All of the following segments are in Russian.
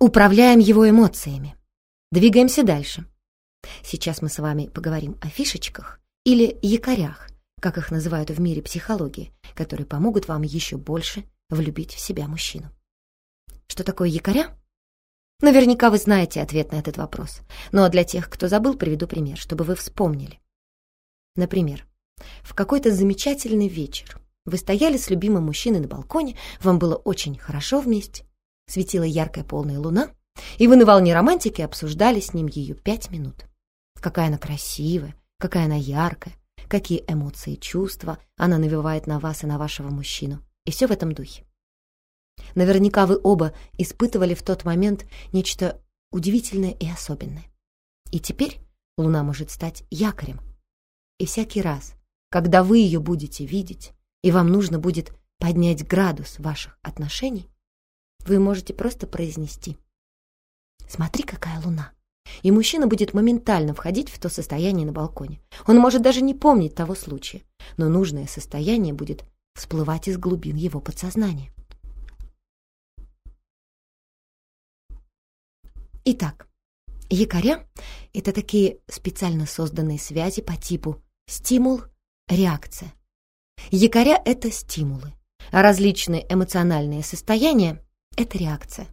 Управляем его эмоциями. Двигаемся дальше. Сейчас мы с вами поговорим о фишечках или якорях, как их называют в мире психологии, которые помогут вам еще больше влюбить в себя мужчину. Что такое якоря? Наверняка вы знаете ответ на этот вопрос, но для тех, кто забыл, приведу пример, чтобы вы вспомнили. Например, в какой-то замечательный вечер вы стояли с любимым мужчиной на балконе, вам было очень хорошо вместе, светила яркая полная луна, и вы на волне романтики обсуждали с ним ее пять минут. Какая она красивая, какая она яркая, какие эмоции и чувства она навевает на вас и на вашего мужчину. И все в этом духе. Наверняка вы оба испытывали в тот момент нечто удивительное и особенное. И теперь Луна может стать якорем. И всякий раз, когда вы ее будете видеть, и вам нужно будет поднять градус ваших отношений, вы можете просто произнести «Смотри, какая луна!» И мужчина будет моментально входить в то состояние на балконе. Он может даже не помнить того случая, но нужное состояние будет всплывать из глубин его подсознания. Итак, якоря — это такие специально созданные связи по типу стимул-реакция. Якоря — это стимулы, а различные эмоциональные состояния — это реакция.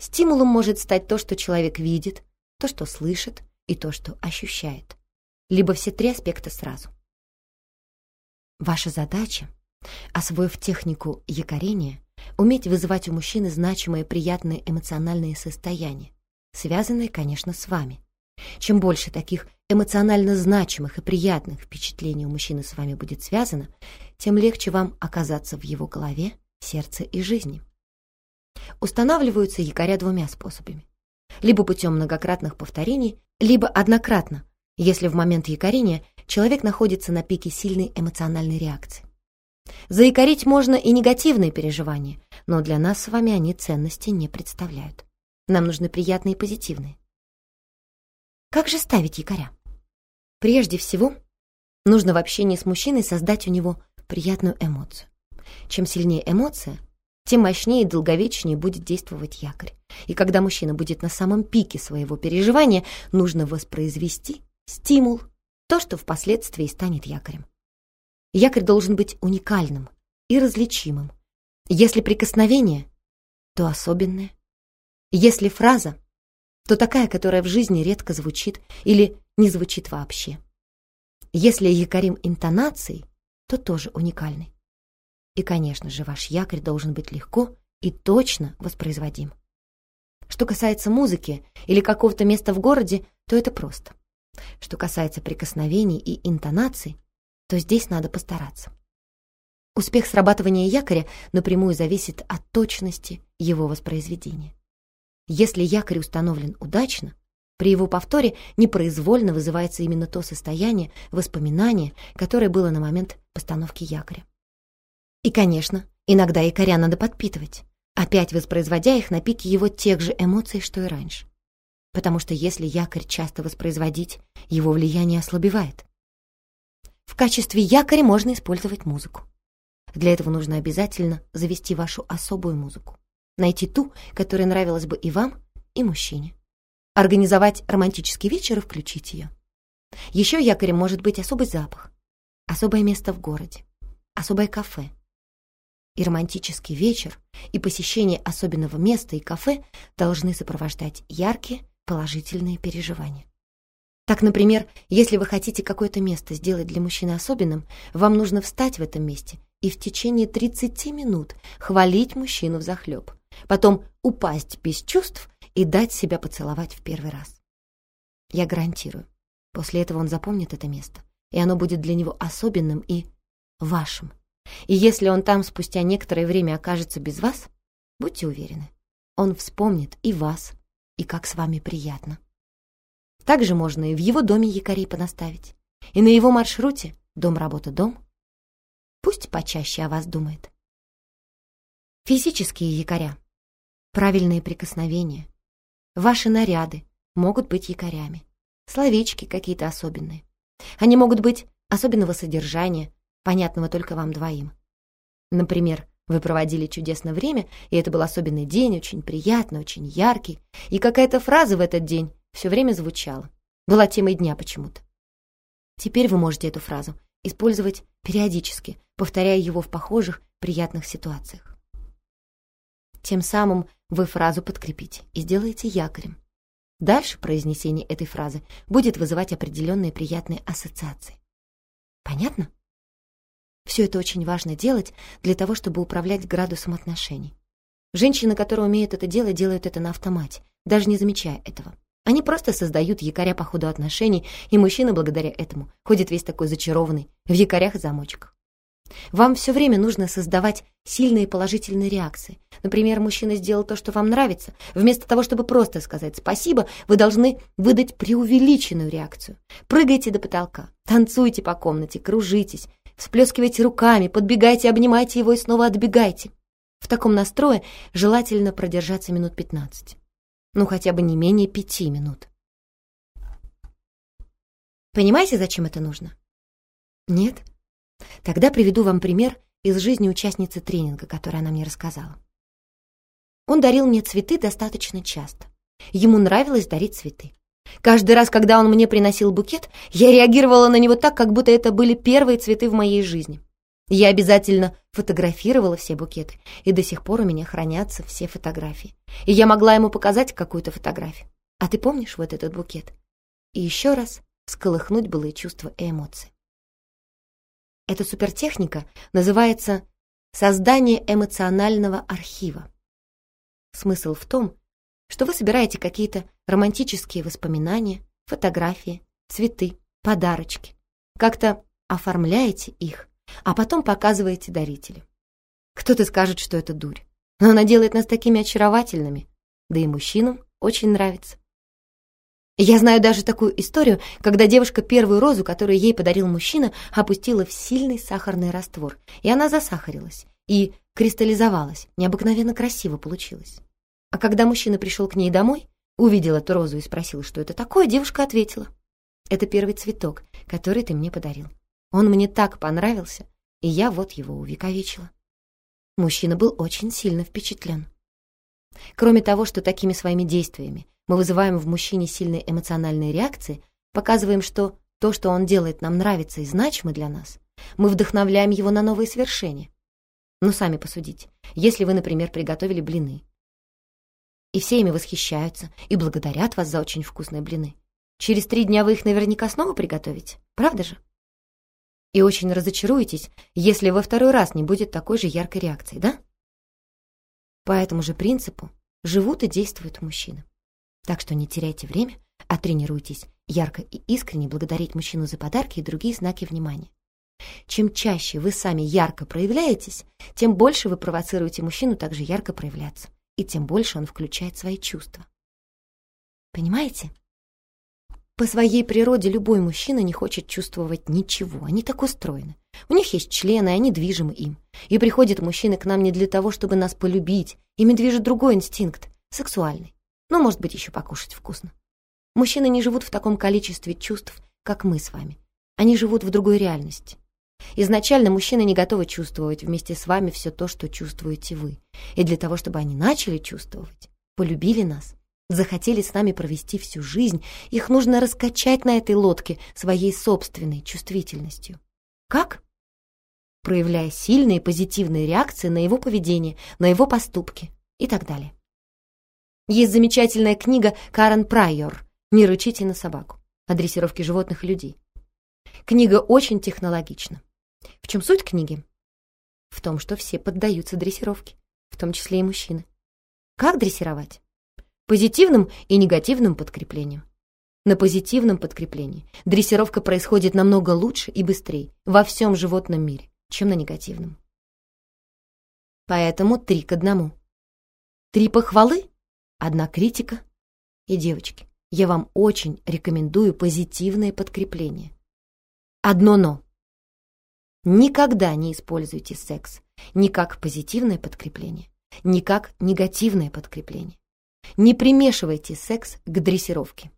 Стимулом может стать то, что человек видит, то, что слышит и то, что ощущает. Либо все три аспекта сразу. Ваша задача, освоив технику якорения, Уметь вызывать у мужчины значимые приятные эмоциональные состояния, связанные, конечно, с вами. Чем больше таких эмоционально значимых и приятных впечатлений у мужчины с вами будет связано, тем легче вам оказаться в его голове, сердце и жизни. Устанавливаются якоря двумя способами. Либо путем многократных повторений, либо однократно, если в момент якорения человек находится на пике сильной эмоциональной реакции. Заикарить можно и негативные переживания, но для нас с вами они ценности не представляют. Нам нужны приятные и позитивные. Как же ставить якоря? Прежде всего, нужно в общении с мужчиной создать у него приятную эмоцию. Чем сильнее эмоция, тем мощнее и долговечнее будет действовать якорь. И когда мужчина будет на самом пике своего переживания, нужно воспроизвести стимул, то, что впоследствии станет якорем. Якорь должен быть уникальным и различимым. Если прикосновение, то особенное. Если фраза, то такая, которая в жизни редко звучит или не звучит вообще. Если якорим интонацией, то тоже уникальный. И, конечно же, ваш якорь должен быть легко и точно воспроизводим. Что касается музыки или какого-то места в городе, то это просто. Что касается прикосновений и интонаций, то здесь надо постараться. Успех срабатывания якоря напрямую зависит от точности его воспроизведения. Если якорь установлен удачно, при его повторе непроизвольно вызывается именно то состояние, воспоминание, которое было на момент постановки якоря. И, конечно, иногда якоря надо подпитывать, опять воспроизводя их на пике его тех же эмоций, что и раньше. Потому что если якорь часто воспроизводить, его влияние ослабевает. В качестве якоря можно использовать музыку. Для этого нужно обязательно завести вашу особую музыку. Найти ту, которая нравилась бы и вам, и мужчине. Организовать романтический вечер и включить ее. Еще якорем может быть особый запах, особое место в городе, особое кафе. И романтический вечер, и посещение особенного места и кафе должны сопровождать яркие, положительные переживания. Так, например, если вы хотите какое-то место сделать для мужчины особенным, вам нужно встать в этом месте и в течение 30 минут хвалить мужчину в захлеб, потом упасть без чувств и дать себя поцеловать в первый раз. Я гарантирую, после этого он запомнит это место, и оно будет для него особенным и вашим. И если он там спустя некоторое время окажется без вас, будьте уверены, он вспомнит и вас, и как с вами приятно. Также можно и в его доме якорей понаставить. И на его маршруте дом-работа-дом. Пусть почаще о вас думает. Физические якоря. Правильные прикосновения. Ваши наряды могут быть якорями. Словечки какие-то особенные. Они могут быть особенного содержания, понятного только вам двоим. Например, Вы проводили чудесное время, и это был особенный день, очень приятный, очень яркий. И какая-то фраза в этот день все время звучала. Была темой дня почему-то. Теперь вы можете эту фразу использовать периодически, повторяя его в похожих, приятных ситуациях. Тем самым вы фразу подкрепите и сделаете якорем. Дальше произнесение этой фразы будет вызывать определенные приятные ассоциации. Понятно? Все это очень важно делать для того, чтобы управлять градусом отношений. Женщины, которые умеют это делать, делают это на автомате, даже не замечая этого. Они просто создают якоря по ходу отношений, и мужчина благодаря этому ходит весь такой зачарованный, в якорях и замочках. Вам все время нужно создавать сильные положительные реакции. Например, мужчина сделал то, что вам нравится. Вместо того, чтобы просто сказать «спасибо», вы должны выдать преувеличенную реакцию. Прыгайте до потолка, танцуйте по комнате, кружитесь, всплескивайте руками, подбегайте, обнимайте его и снова отбегайте. В таком настрое желательно продержаться минут 15. Ну, хотя бы не менее пяти минут. Понимаете, зачем это нужно? Нет? Тогда приведу вам пример из жизни участницы тренинга, который она мне рассказала. Он дарил мне цветы достаточно часто. Ему нравилось дарить цветы. Каждый раз, когда он мне приносил букет, я реагировала на него так, как будто это были первые цветы в моей жизни. Я обязательно фотографировала все букеты, и до сих пор у меня хранятся все фотографии. И я могла ему показать какую-то фотографию. А ты помнишь вот этот букет? И еще раз сколыхнуть былые чувства и эмоции. Эта супертехника называется «создание эмоционального архива». Смысл в том, что вы собираете какие-то романтические воспоминания, фотографии, цветы, подарочки, как-то оформляете их, а потом показываете дарителю. Кто-то скажет, что это дурь, но она делает нас такими очаровательными, да и мужчинам очень нравится. Я знаю даже такую историю, когда девушка первую розу, которую ей подарил мужчина, опустила в сильный сахарный раствор, и она засахарилась и кристаллизовалась. Необыкновенно красиво получилось. А когда мужчина пришел к ней домой, увидел эту розу и спросил, что это такое, девушка ответила. «Это первый цветок, который ты мне подарил. Он мне так понравился, и я вот его увековечила». Мужчина был очень сильно впечатлен. Кроме того, что такими своими действиями мы вызываем в мужчине сильные эмоциональные реакции, показываем, что то, что он делает, нам нравится и значимо для нас. Мы вдохновляем его на новые свершения. Ну, сами посудите. Если вы, например, приготовили блины, и все ими восхищаются и благодарят вас за очень вкусные блины, через три дня вы их наверняка снова приготовите, правда же? И очень разочаруетесь, если во второй раз не будет такой же яркой реакции, да? По этому же принципу живут и действуют мужчины. Так что не теряйте время, а тренируйтесь ярко и искренне благодарить мужчину за подарки и другие знаки внимания. Чем чаще вы сами ярко проявляетесь, тем больше вы провоцируете мужчину также ярко проявляться, и тем больше он включает свои чувства. Понимаете? По своей природе любой мужчина не хочет чувствовать ничего, они так устроены. У них есть члены, и они движимы им. И приходят мужчины к нам не для того, чтобы нас полюбить. Ими движет другой инстинкт, сексуальный. Ну, может быть, еще покушать вкусно. Мужчины не живут в таком количестве чувств, как мы с вами. Они живут в другой реальности. Изначально мужчины не готовы чувствовать вместе с вами все то, что чувствуете вы. И для того, чтобы они начали чувствовать, полюбили нас, захотели с нами провести всю жизнь, их нужно раскачать на этой лодке своей собственной чувствительностью. Как? Проявляя сильные позитивные реакции на его поведение, на его поступки и так далее. Есть замечательная книга Карен Прайор «Не рычите на собаку» о дрессировке животных и людей. Книга очень технологична. В чем суть книги? В том, что все поддаются дрессировке, в том числе и мужчины. Как дрессировать? Позитивным и негативным подкреплением. На позитивном подкреплении дрессировка происходит намного лучше и быстрее во всем животном мире, чем на негативном. Поэтому три к одному. Три похвалы Одна критика. И, девочки, я вам очень рекомендую позитивное подкрепление. Одно «но». Никогда не используйте секс ни как позитивное подкрепление, ни как негативное подкрепление. Не примешивайте секс к дрессировке.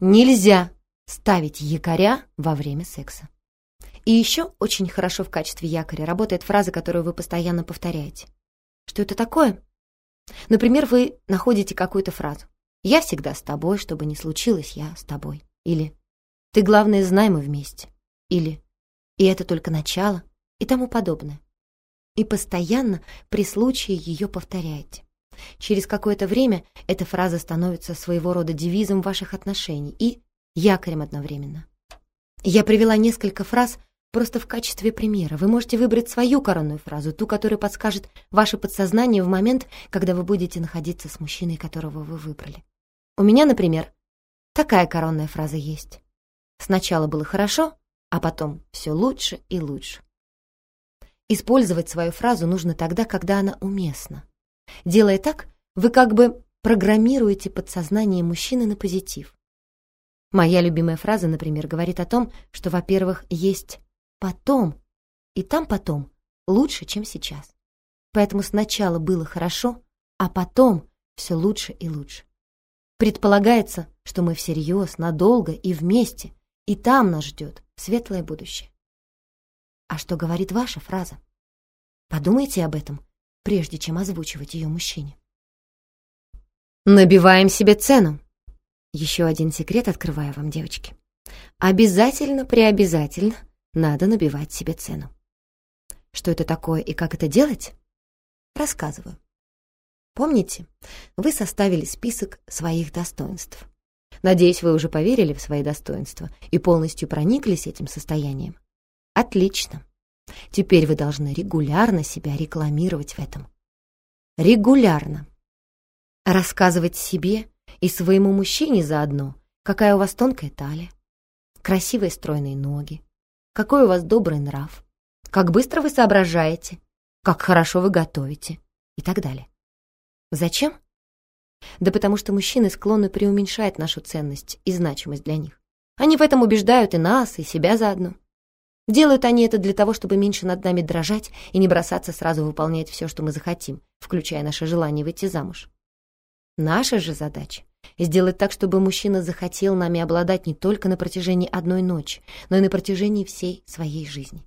Нельзя ставить якоря во время секса. И еще очень хорошо в качестве якоря работает фраза, которую вы постоянно повторяете. Что это такое? Например, вы находите какую-то фразу. «Я всегда с тобой, что бы ни случилось, я с тобой». Или «Ты, главное, знай, мы вместе». Или «И это только начало» и тому подобное. И постоянно при случае ее повторяете. Через какое-то время эта фраза становится своего рода девизом ваших отношений и якорем одновременно. Я привела несколько фраз просто в качестве примера. Вы можете выбрать свою коронную фразу, ту, которая подскажет ваше подсознание в момент, когда вы будете находиться с мужчиной, которого вы выбрали. У меня, например, такая коронная фраза есть. Сначала было хорошо, а потом все лучше и лучше. Использовать свою фразу нужно тогда, когда она уместна. Делая так, вы как бы программируете подсознание мужчины на позитив. Моя любимая фраза, например, говорит о том, что, во-первых, есть потом, и там потом лучше, чем сейчас. Поэтому сначала было хорошо, а потом все лучше и лучше. Предполагается, что мы всерьез, надолго и вместе, и там нас ждет светлое будущее. А что говорит ваша фраза? Подумайте об этом, прежде чем озвучивать ее мужчине. Набиваем себе цену. Еще один секрет открываю вам, девочки. Обязательно, преобязательно надо набивать себе цену. Что это такое и как это делать? Рассказываю. Помните, вы составили список своих достоинств. Надеюсь, вы уже поверили в свои достоинства и полностью прониклись этим состоянием. Отлично. Теперь вы должны регулярно себя рекламировать в этом. Регулярно. Рассказывать себе и своему мужчине заодно, какая у вас тонкая талия, красивые стройные ноги, какой у вас добрый нрав, как быстро вы соображаете, как хорошо вы готовите и так далее. Зачем? Да потому что мужчины склонны преуменьшать нашу ценность и значимость для них. Они в этом убеждают и нас, и себя заодно. Делают они это для того, чтобы меньше над нами дрожать и не бросаться сразу выполнять все, что мы захотим, включая наше желание выйти замуж. Наша же задача — сделать так, чтобы мужчина захотел нами обладать не только на протяжении одной ночи, но и на протяжении всей своей жизни.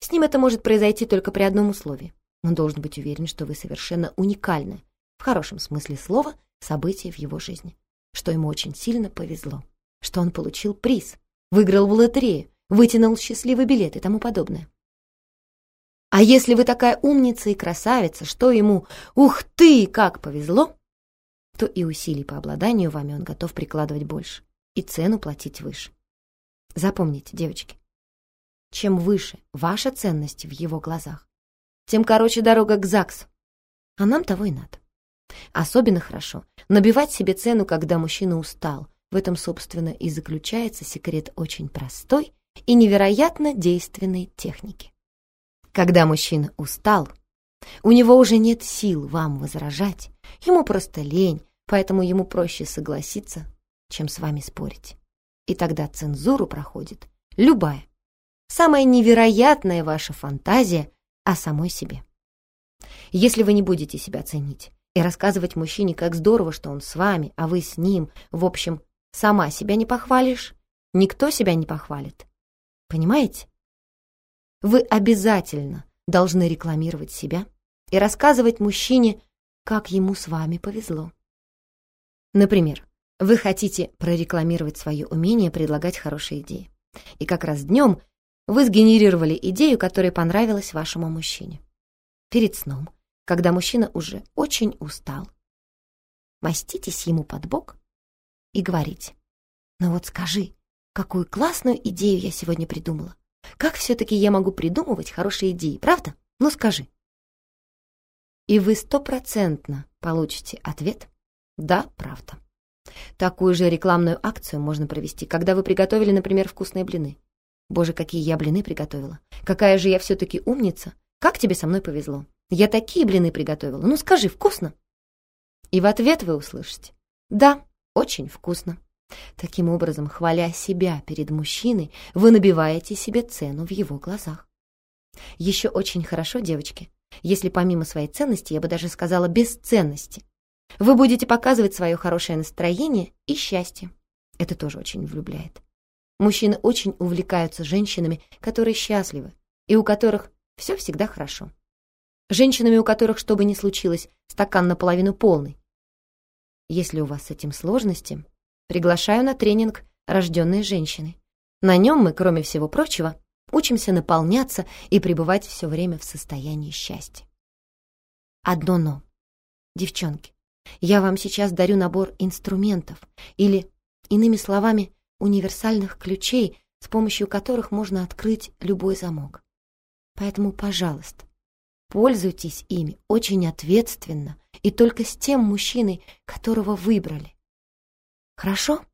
С ним это может произойти только при одном условии. Он должен быть уверен, что вы совершенно уникальны, в хорошем смысле слова, событие в его жизни, что ему очень сильно повезло, что он получил приз, выиграл в лотерею, вытянул счастливый билет и тому подобное. А если вы такая умница и красавица, что ему «Ух ты, как повезло!», то и усилий по обладанию вами он готов прикладывать больше и цену платить выше. Запомните, девочки, чем выше ваша ценность в его глазах, тем короче дорога к ЗАГСу. А нам того и надо. Особенно хорошо набивать себе цену, когда мужчина устал. В этом, собственно, и заключается секрет очень простой и невероятно действенной техники. Когда мужчина устал, у него уже нет сил вам возражать, ему просто лень, поэтому ему проще согласиться, чем с вами спорить. И тогда цензуру проходит любая, самая невероятная ваша фантазия о самой себе. Если вы не будете себя ценить и рассказывать мужчине, как здорово, что он с вами, а вы с ним, в общем, сама себя не похвалишь, никто себя не похвалит, Понимаете? Вы обязательно должны рекламировать себя и рассказывать мужчине, как ему с вами повезло. Например, вы хотите прорекламировать свое умение предлагать хорошие идеи. И как раз днем вы сгенерировали идею, которая понравилась вашему мужчине. Перед сном, когда мужчина уже очень устал. Маститесь ему под бок и говорите, ну вот скажи, Какую классную идею я сегодня придумала. Как все-таки я могу придумывать хорошие идеи, правда? Ну скажи. И вы стопроцентно получите ответ «Да, правда». Такую же рекламную акцию можно провести, когда вы приготовили, например, вкусные блины. Боже, какие я блины приготовила. Какая же я все-таки умница. Как тебе со мной повезло. Я такие блины приготовила. Ну скажи, вкусно? И в ответ вы услышите. Да, очень вкусно. Таким образом, хваля себя перед мужчиной, вы набиваете себе цену в его глазах. Еще очень хорошо, девочки, если помимо своей ценности, я бы даже сказала бесценности, вы будете показывать свое хорошее настроение и счастье. Это тоже очень влюбляет. Мужчины очень увлекаются женщинами, которые счастливы, и у которых все всегда хорошо. Женщинами, у которых, что бы ни случилось, стакан наполовину полный. Если у вас с этим сложности, приглашаю на тренинг «Рожденные женщины». На нем мы, кроме всего прочего, учимся наполняться и пребывать все время в состоянии счастья. Одно «но». Девчонки, я вам сейчас дарю набор инструментов или, иными словами, универсальных ключей, с помощью которых можно открыть любой замок. Поэтому, пожалуйста, пользуйтесь ими очень ответственно и только с тем мужчиной, которого выбрали. Хорошо?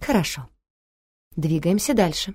Хорошо. Двигаемся дальше.